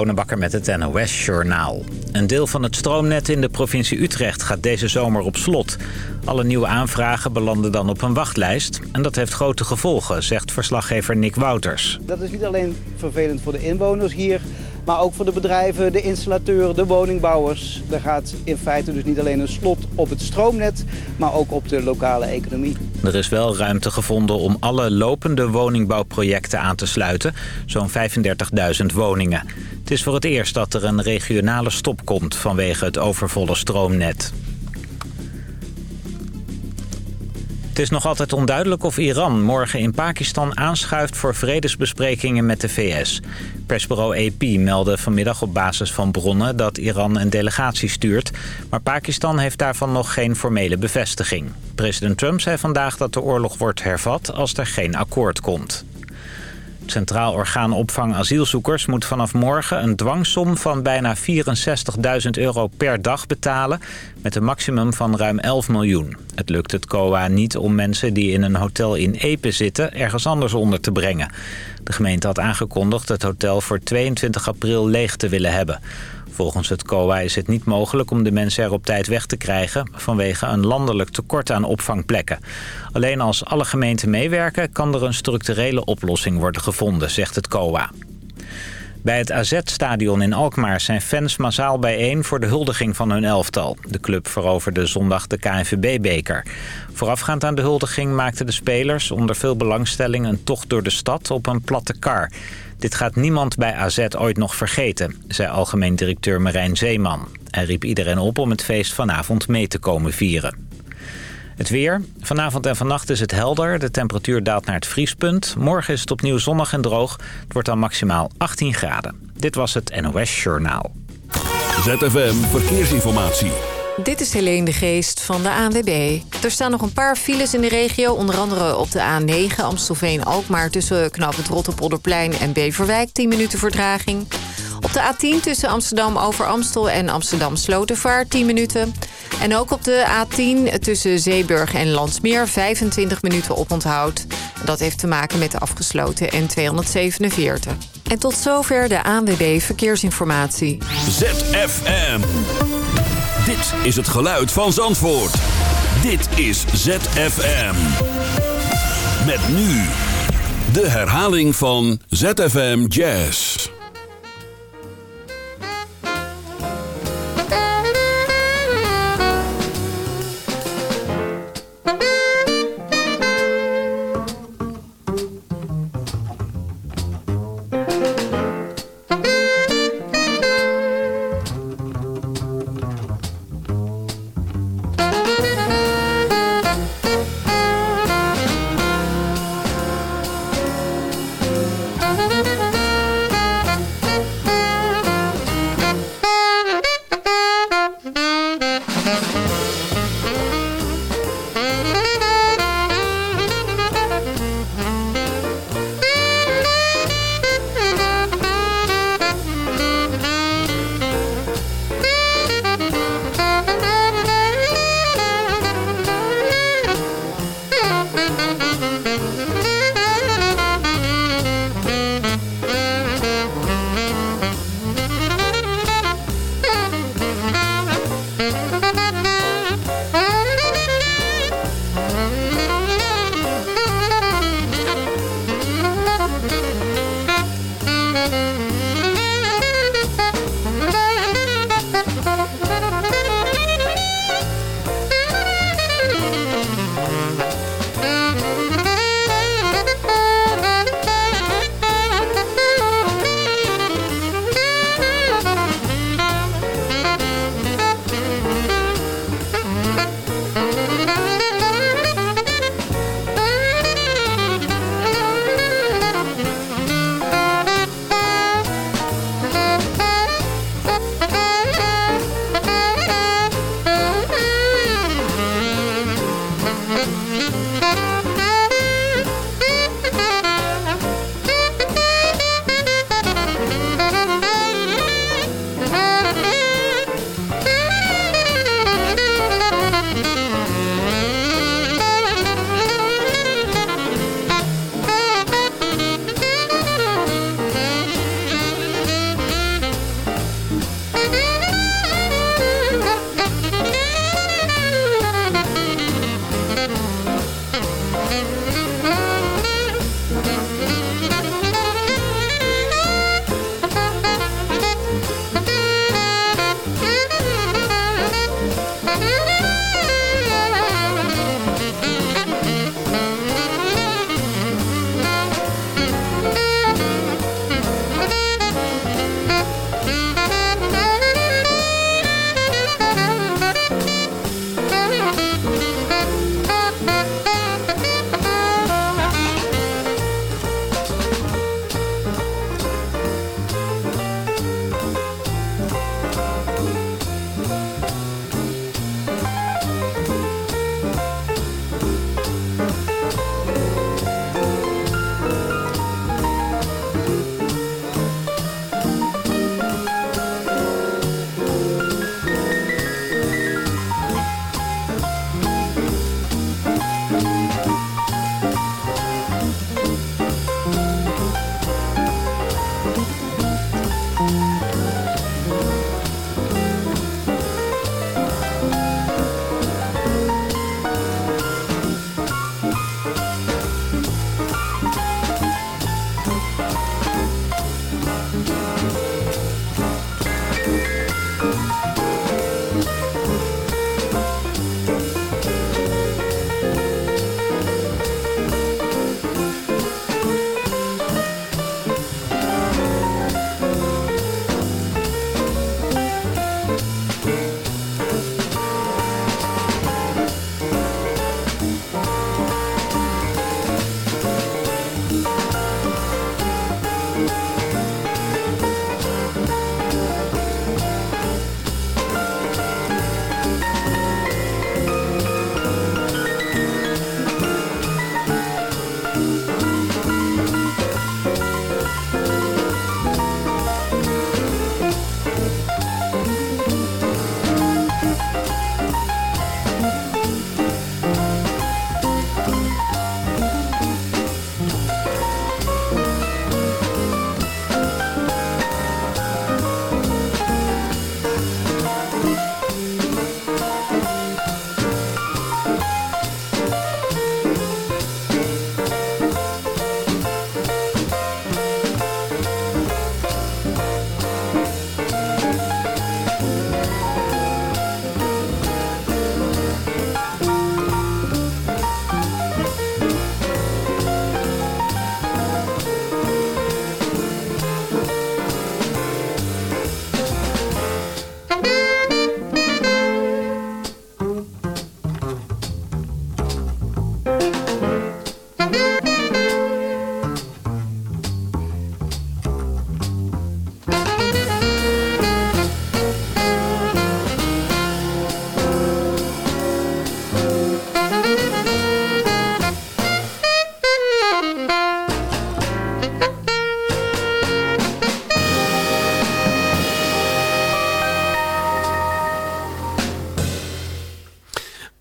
Bonenbakker met het NOS Journaal. Een deel van het stroomnet in de provincie Utrecht gaat deze zomer op slot. Alle nieuwe aanvragen belanden dan op een wachtlijst. En dat heeft grote gevolgen, zegt verslaggever Nick Wouters. Dat is niet alleen vervelend voor de inwoners hier... maar ook voor de bedrijven, de installateurs, de woningbouwers. Er gaat in feite dus niet alleen een slot op het stroomnet... maar ook op de lokale economie. Er is wel ruimte gevonden om alle lopende woningbouwprojecten aan te sluiten. Zo'n 35.000 woningen. Het is voor het eerst dat er een regionale stop komt vanwege het overvolle stroomnet. Is nog altijd onduidelijk of Iran morgen in Pakistan aanschuift voor vredesbesprekingen met de VS. Persbureau AP meldde vanmiddag op basis van bronnen dat Iran een delegatie stuurt. Maar Pakistan heeft daarvan nog geen formele bevestiging. President Trump zei vandaag dat de oorlog wordt hervat als er geen akkoord komt. Centraal Orgaan Opvang Asielzoekers moet vanaf morgen een dwangsom van bijna 64.000 euro per dag betalen... met een maximum van ruim 11 miljoen. Het lukt het COA niet om mensen die in een hotel in Epe zitten ergens anders onder te brengen. De gemeente had aangekondigd het hotel voor 22 april leeg te willen hebben. Volgens het COA is het niet mogelijk om de mensen er op tijd weg te krijgen... vanwege een landelijk tekort aan opvangplekken. Alleen als alle gemeenten meewerken kan er een structurele oplossing worden gevonden, zegt het COA. Bij het AZ-stadion in Alkmaar zijn fans massaal bijeen voor de huldiging van hun elftal. De club veroverde zondag de KNVB-beker. Voorafgaand aan de huldiging maakten de spelers onder veel belangstelling een tocht door de stad op een platte kar. Dit gaat niemand bij AZ ooit nog vergeten, zei algemeen directeur Marijn Zeeman. Hij riep iedereen op om het feest vanavond mee te komen vieren. Het weer. Vanavond en vannacht is het helder. De temperatuur daalt naar het vriespunt. Morgen is het opnieuw zonnig en droog. Het wordt dan maximaal 18 graden. Dit was het NOS Journaal. ZFM Verkeersinformatie. Dit is Helene de Geest van de ANWB. Er staan nog een paar files in de regio. Onder andere op de A9 Amstelveen-Alkmaar... tussen Knap het Rotterpolderplein en Beverwijk. 10 minuten verdraging. Op de A10 tussen Amsterdam over Amstel en Amsterdam Slotervaart 10 minuten. En ook op de A10 tussen Zeeburg en Landsmeer 25 minuten oponthoud. Dat heeft te maken met de afgesloten N247. En tot zover de ANWB Verkeersinformatie. ZFM. Dit is het geluid van Zandvoort. Dit is ZFM. Met nu de herhaling van ZFM Jazz.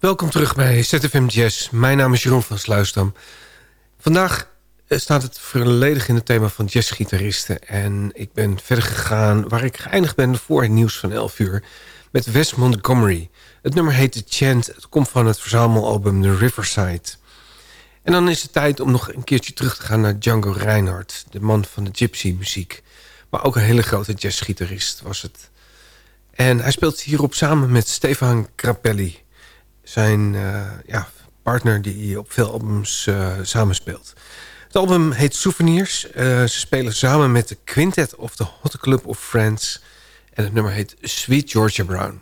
Welkom terug bij ZFM Jazz. Mijn naam is Jeroen van Sluisdam. Vandaag eh, staat het volledig in het thema van jazzgitaristen. En ik ben verder gegaan waar ik geëindigd ben voor het nieuws van 11 uur... met Wes Montgomery. Het nummer heet The Chant. Het komt van het verzamelalbum The Riverside. En dan is het tijd om nog een keertje terug te gaan naar Django Reinhardt... de man van de gypsy muziek. Maar ook een hele grote jazzgitarist was het. En hij speelt hierop samen met Stefan Grappelli zijn uh, ja, partner die op veel albums uh, samenspeelt. Het album heet Souvenirs. Uh, ze spelen samen met de Quintet of the Hot Club of Friends. En het nummer heet Sweet Georgia Brown.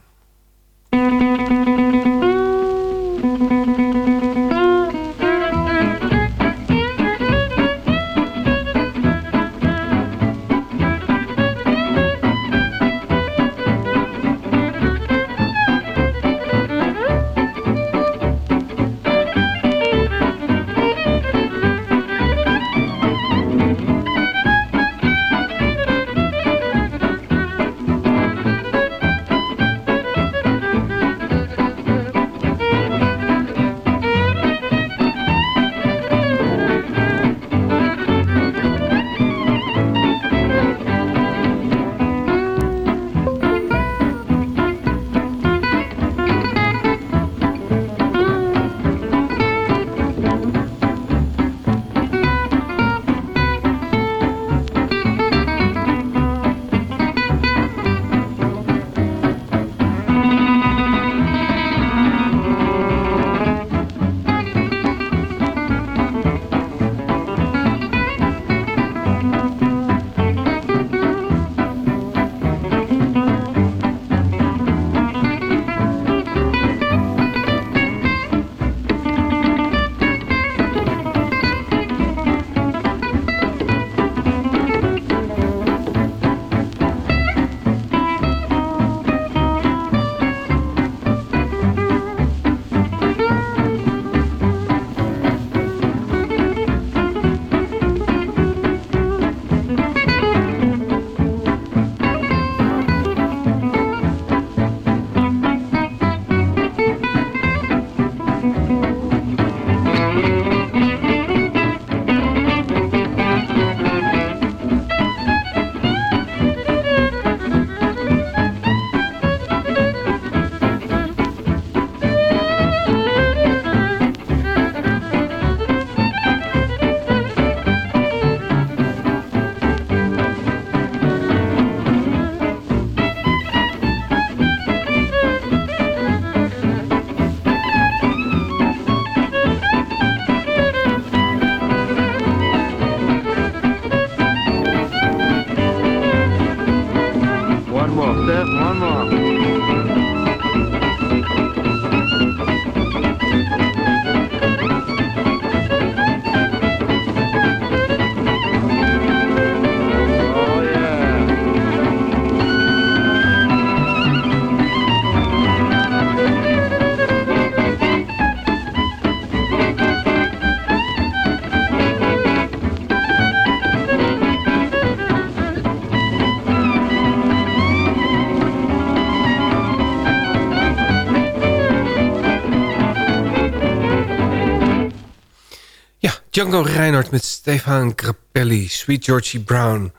Django Reinhardt met Stefan Grappelli, Sweet Georgie Brown.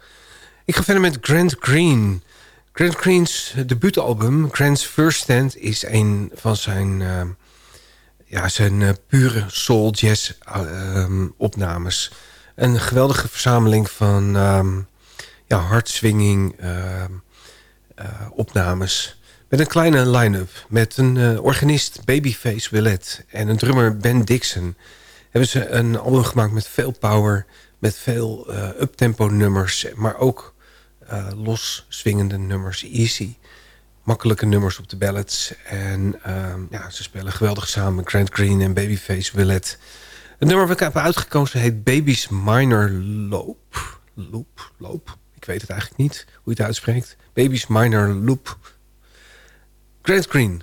Ik ga verder met Grant Green. Grant Green's debuutalbum, Grant's First Stand... is een van zijn, uh, ja, zijn uh, pure soul jazz uh, opnames. Een geweldige verzameling van um, ja, hardswinging ehm, opnames... Met een kleine line-up. Met een organist Babyface Willett. En een drummer Ben Dixon hebben ze een album gemaakt met veel power, met veel uh, uptempo nummers, maar ook uh, los swingende nummers, easy. Makkelijke nummers op de ballads. En uh, ja, ze spelen geweldig samen, Grant Green en Babyface Willett. Het nummer wat ik heb uitgekozen heet Baby's Minor Loop. Loop, loop. Ik weet het eigenlijk niet hoe je het uitspreekt. Baby's Minor Loop. Grant Green.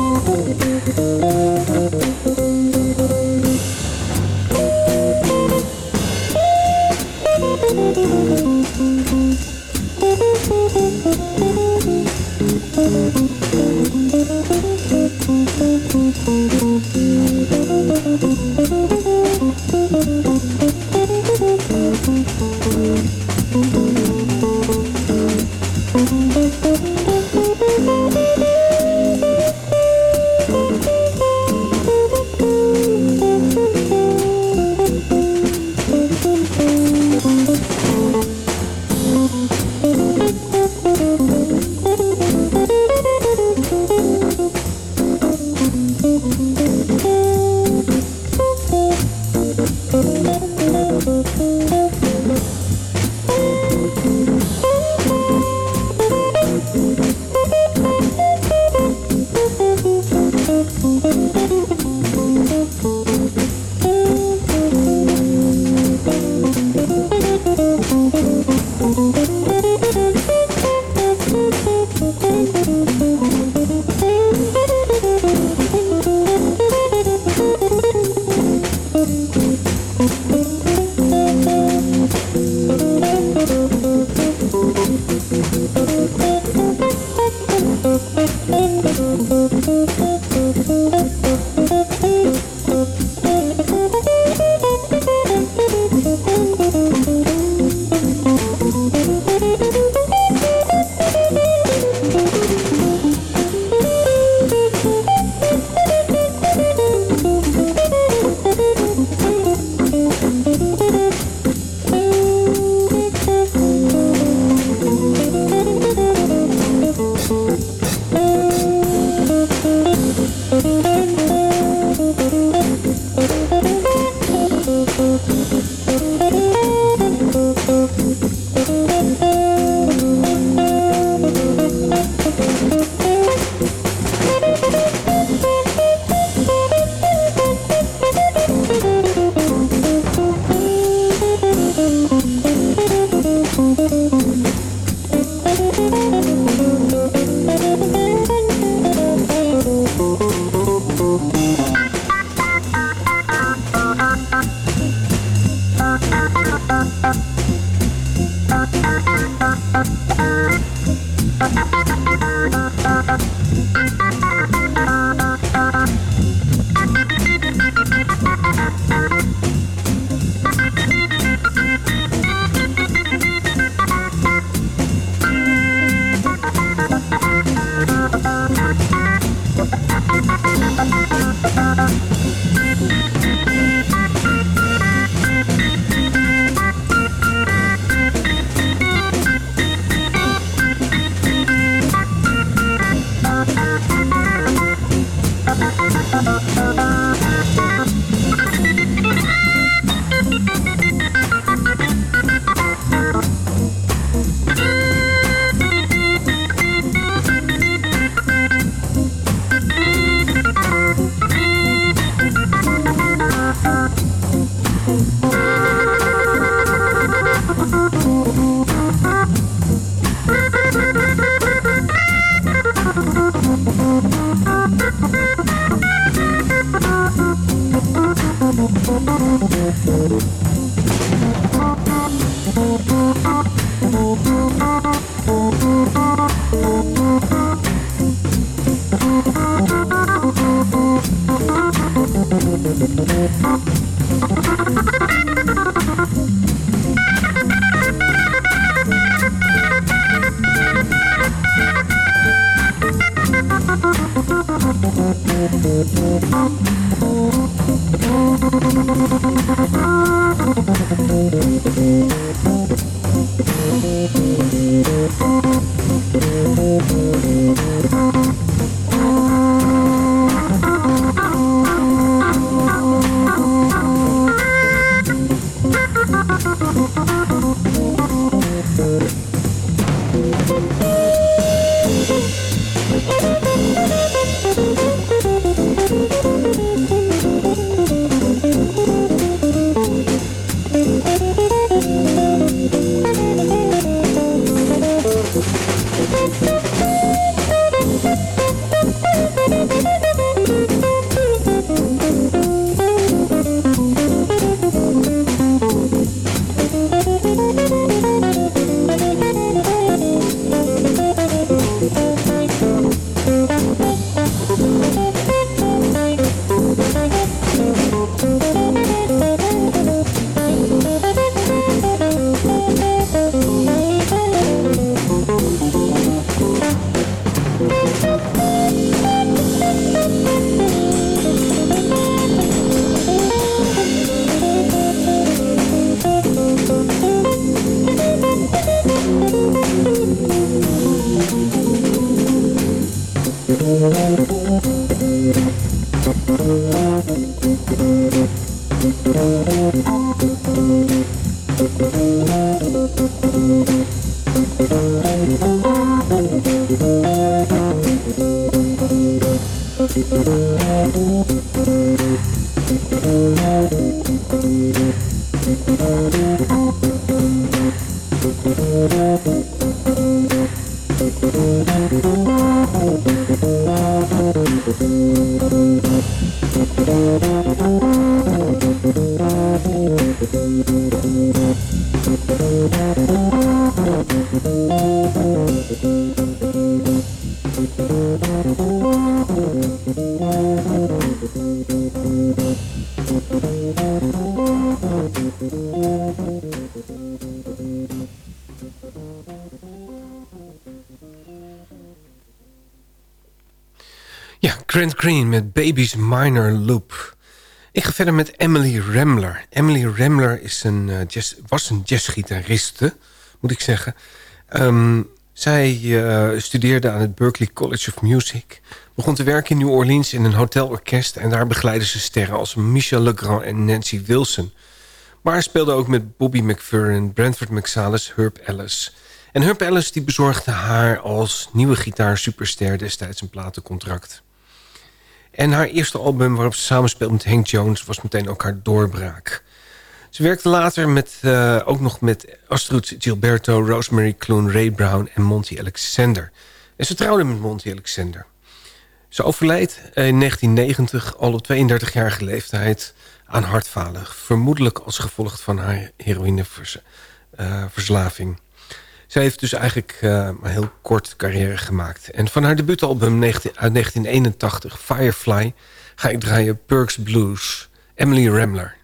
Yeah. Grant Green met Baby's Minor Loop. Ik ga verder met Emily Remler. Emily Remler is een, uh, jazz, was een jazzgitariste, moet ik zeggen. Um, zij uh, studeerde aan het Berklee College of Music. Begon te werken in New Orleans in een hotelorkest... en daar begeleidde ze sterren als Michel Legrand en Nancy Wilson. Maar speelde ook met Bobby McFerrin, Brentford Marsalis, Herb Ellis... En Herb Ellis die bezorgde haar als nieuwe gitaarsuperster destijds een platencontract. En haar eerste album waarop ze samenspeelt met Hank Jones... was meteen ook haar doorbraak. Ze werkte later met, uh, ook nog met Astrid Gilberto, Rosemary Kloon, Ray Brown en Monty Alexander. En ze trouwde met Monty Alexander. Ze overleed in 1990, al op 32-jarige leeftijd, aan hartfalen. Vermoedelijk als gevolg van haar heroïneverslaving. Uh, zij heeft dus eigenlijk uh, maar heel kort carrière gemaakt. En van haar debuutalbum 19, uit 1981, Firefly... ga ik draaien Perks Blues, Emily Remler.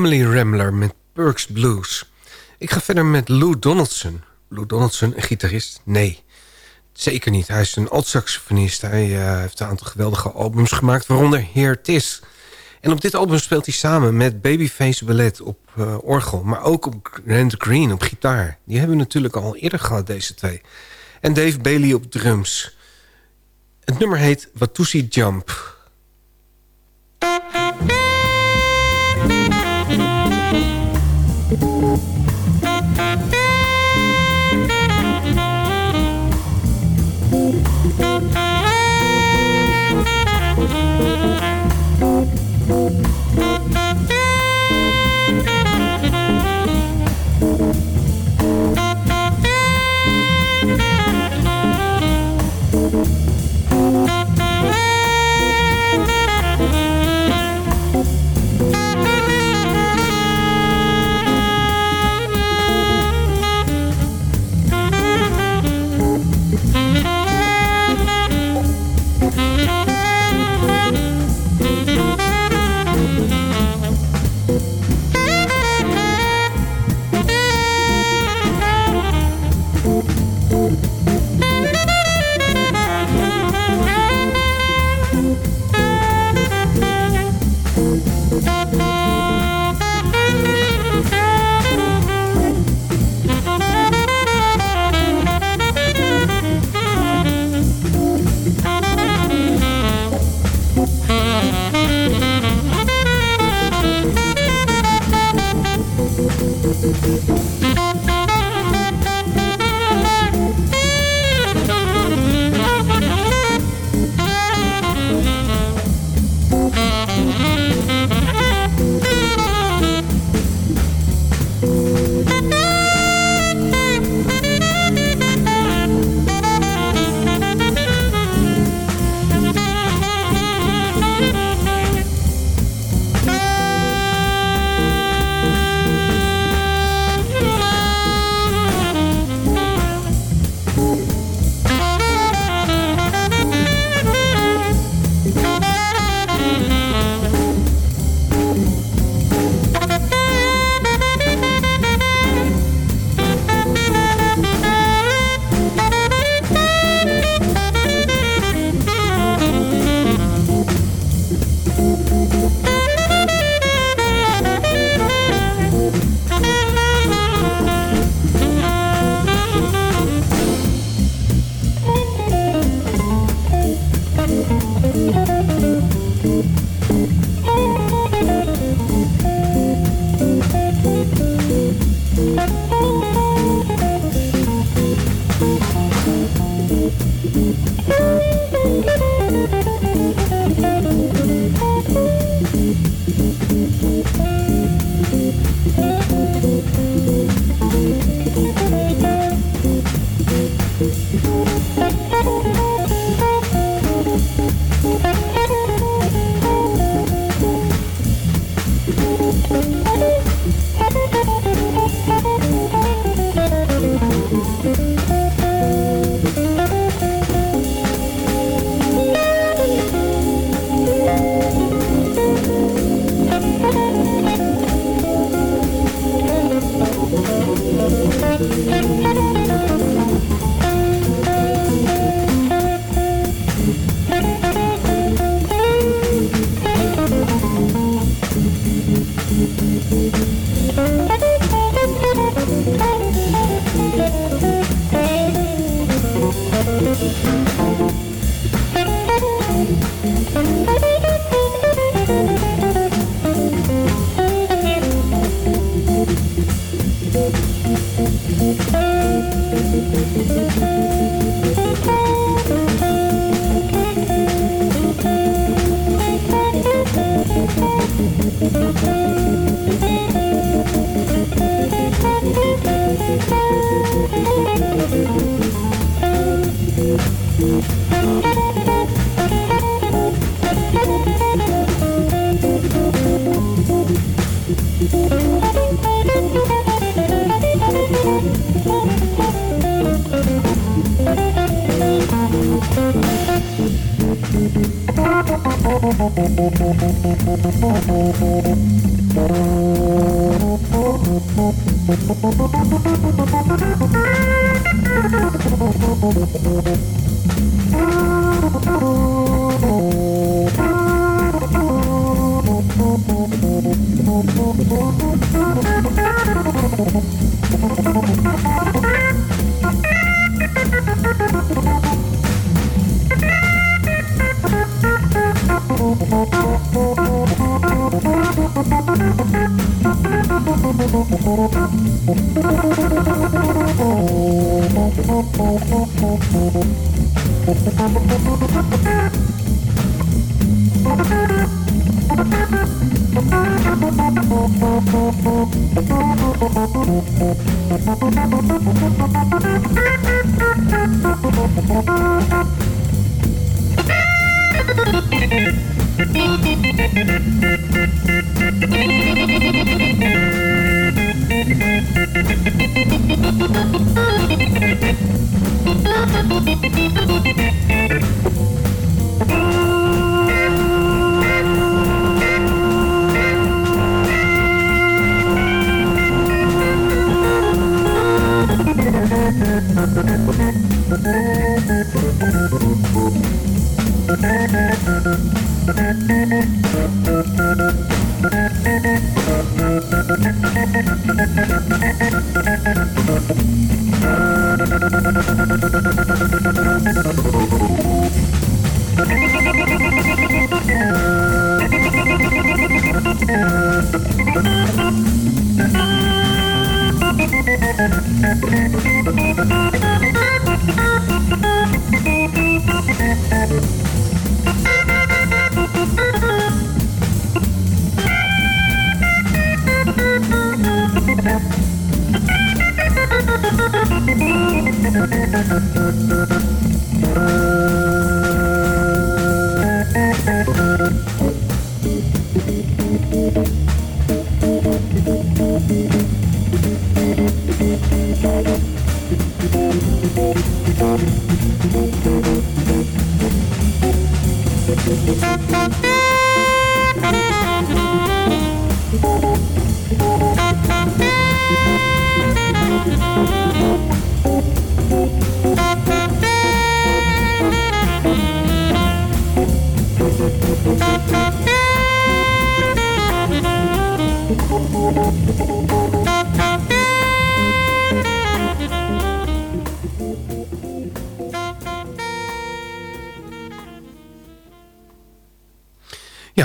Emily Rambler met Perks Blues. Ik ga verder met Lou Donaldson. Lou Donaldson, een gitarist? Nee, zeker niet. Hij is een alt-saxofonist. Hij uh, heeft een aantal geweldige albums gemaakt, waaronder Here Tis. En op dit album speelt hij samen met Babyface Ballet op uh, orgel... maar ook op Grant Green op gitaar. Die hebben we natuurlijk al eerder gehad, deze twee. En Dave Bailey op drums. Het nummer heet Watusi Jump...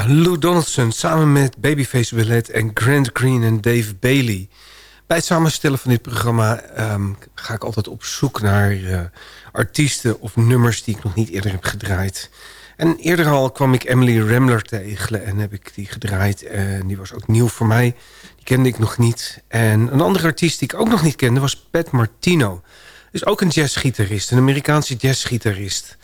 Lou Donaldson samen met Babyface Ballet en Grant Green en Dave Bailey. Bij het samenstellen van dit programma ehm, ga ik altijd op zoek naar uh, artiesten of nummers die ik nog niet eerder heb gedraaid. En eerder al kwam ik Emily Rambler tegen en heb ik die gedraaid. En die was ook nieuw voor mij. Die kende ik nog niet. En een andere artiest die ik ook nog niet kende was Pat Martino. Is ook een jazzgitarist, een Amerikaanse jazzgitarist.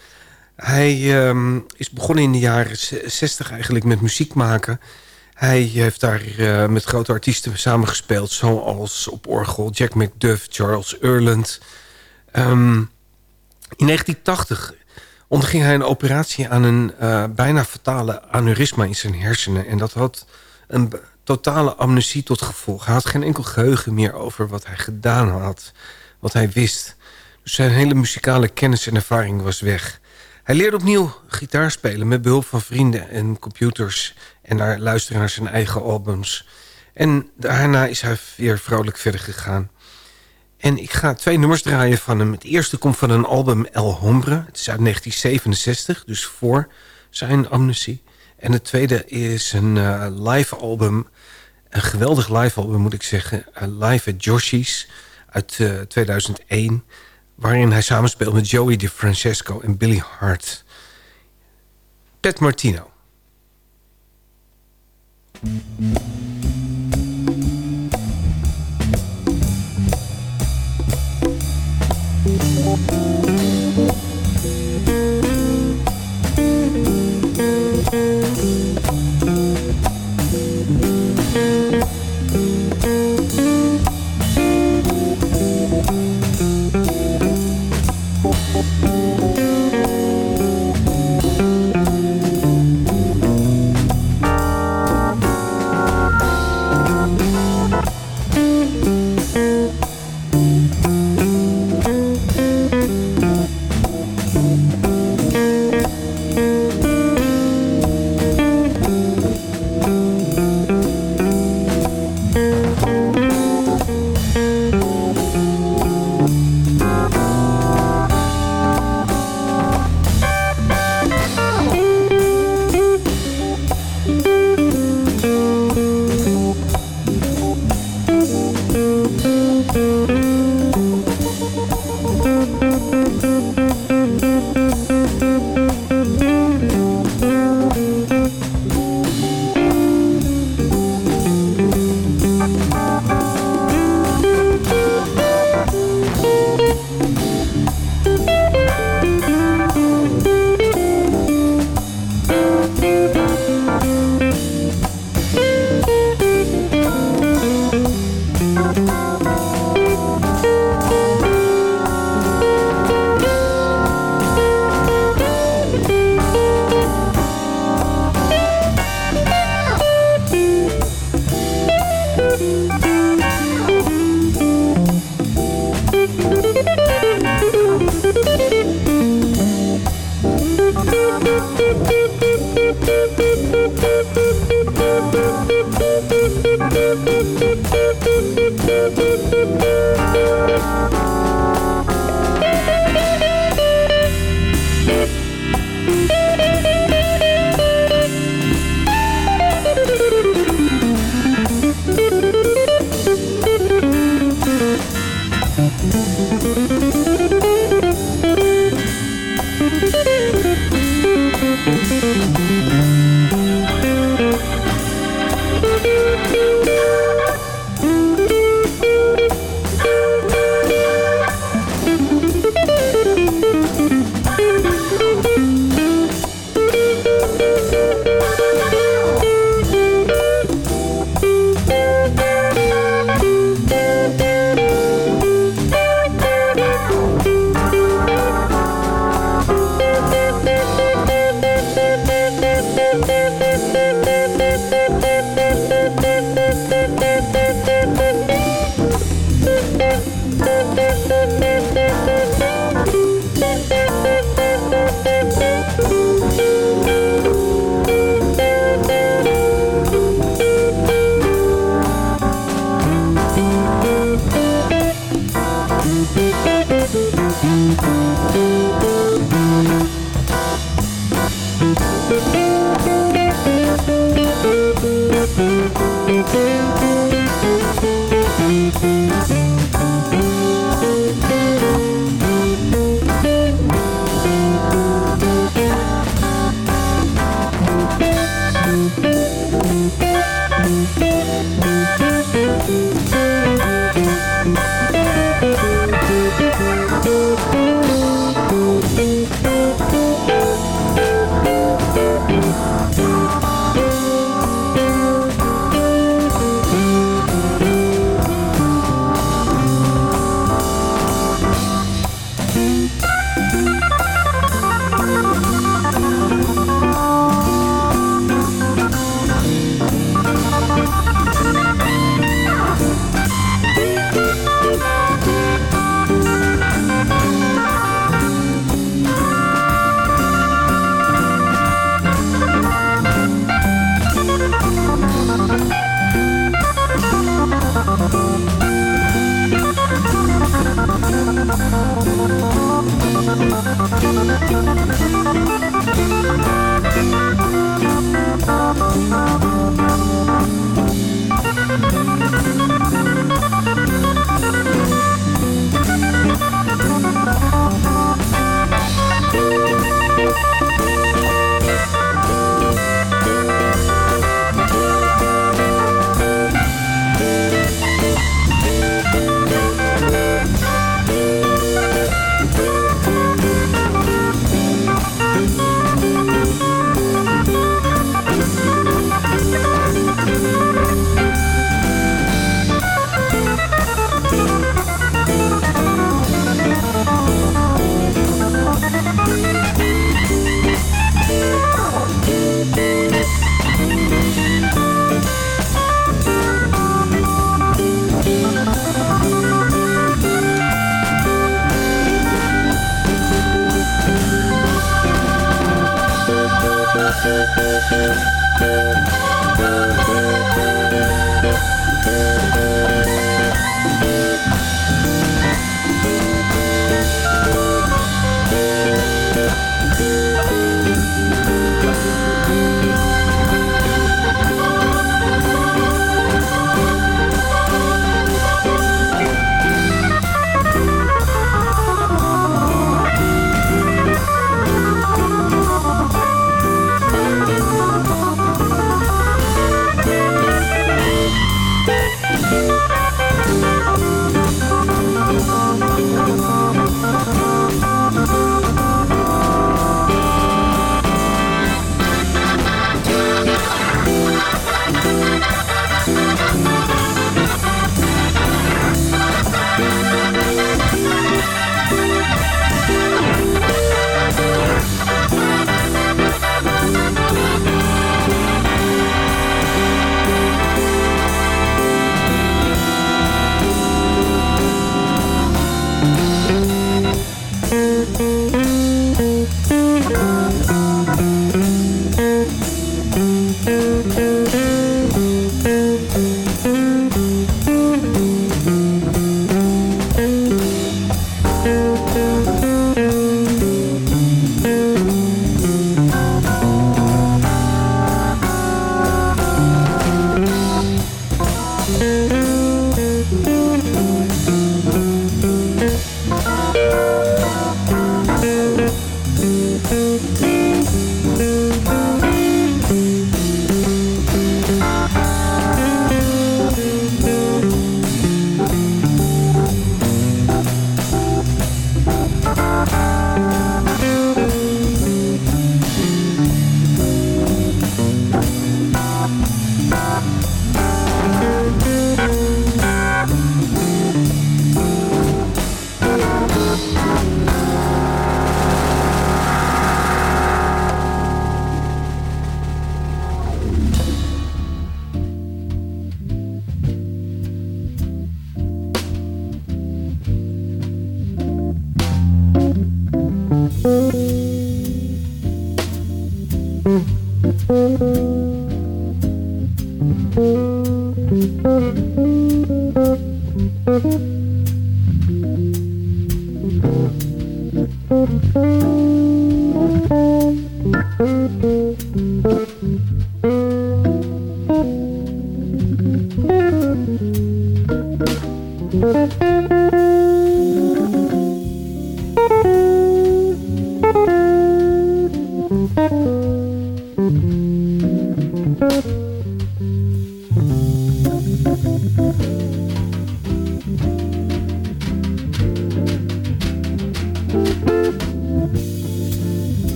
Hij um, is begonnen in de jaren 60 eigenlijk met muziek maken. Hij heeft daar uh, met grote artiesten samengespeeld... zoals op orgel Jack McDuff, Charles Erland. Um, in 1980 onderging hij een operatie aan een uh, bijna fatale aneurysma in zijn hersenen. En dat had een totale amnesie tot gevolg. Hij had geen enkel geheugen meer over wat hij gedaan had, wat hij wist. Dus zijn hele muzikale kennis en ervaring was weg. Hij leerde opnieuw gitaar spelen met behulp van vrienden en computers... en naar luisteren naar zijn eigen albums. En daarna is hij weer vrolijk verder gegaan. En ik ga twee nummers draaien van hem. Het eerste komt van een album El Hombre. Het is uit 1967, dus voor zijn amnesie. En het tweede is een uh, live album. Een geweldig live album, moet ik zeggen. Uh, live at Joshi's uit uh, 2001 waarin hij samenspeelt met Joey DiFrancesco en Billy Hart. Pat Martino.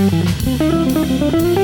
Müzik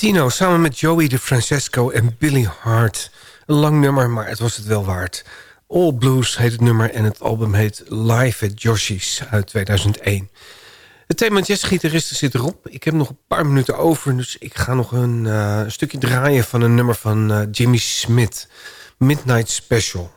Martino samen met Joey de Francesco en Billy Hart. Een lang nummer, maar het was het wel waard. All Blues heet het nummer en het album heet Live at Joshi's uit 2001. Het thema jazzgitaristen zit erop. Ik heb nog een paar minuten over, dus ik ga nog een, uh, stukje draaien... van een nummer van uh, Jimmy Smith, Midnight Special.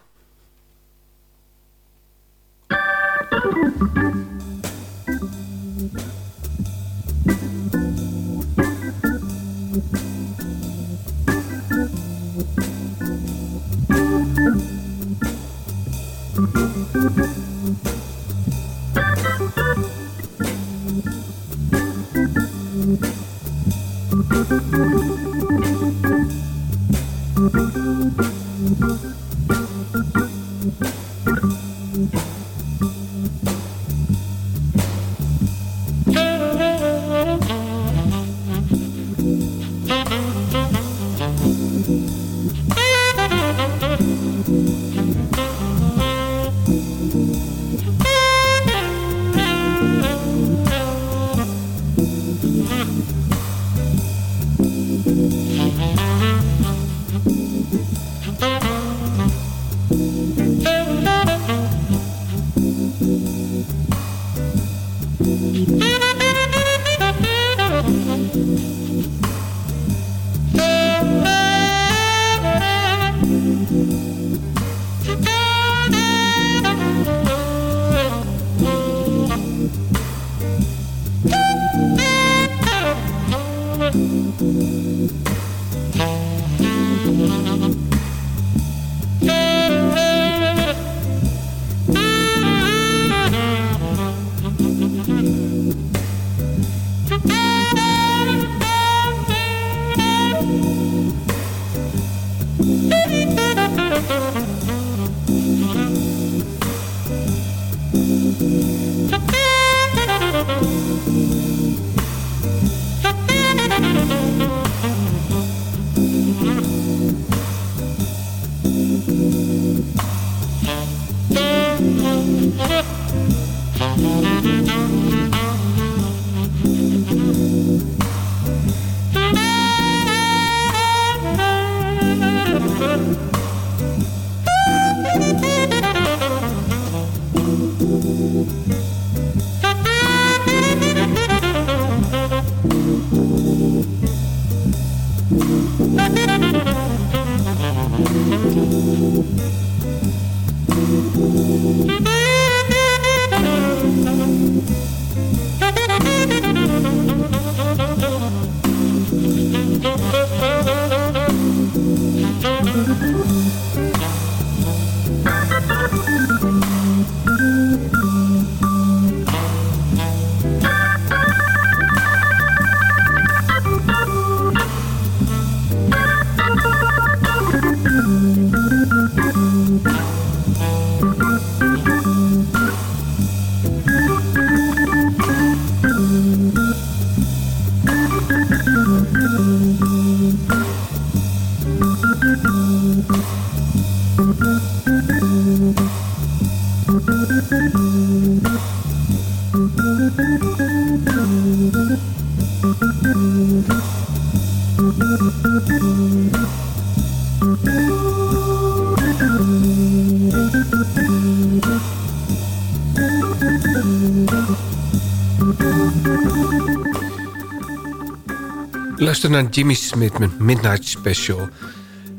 Luister naar Jimmy Smith met Midnight Special.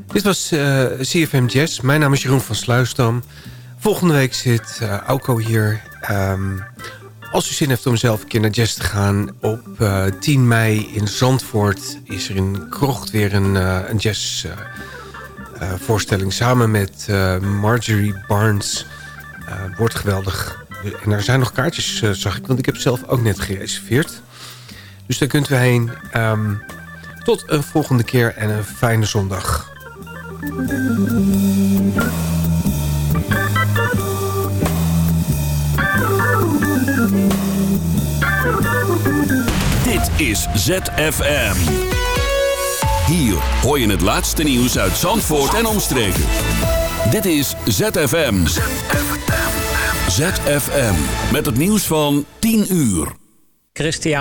Dit was eh, CFM Jazz. Mijn naam is Jeroen van Sluisdam. Volgende week zit uh, Auko hier. Um, als u zin heeft om zelf een keer naar jazz te gaan... op uh, eh, 10 mei in Zandvoort is er in Krocht weer een, een jazzvoorstelling... samen met Marjorie Barnes. wordt geweldig. En er zijn nog kaartjes, zag ik, want ik heb zelf ook net gereserveerd. Dus daar kunt u heen. Um, tot een volgende keer en een fijne zondag. Dit is ZFM. Hier hoor je het laatste nieuws uit Zandvoort en omstreken. Dit is ZFM. ZFM. Met het nieuws van 10 uur. Christian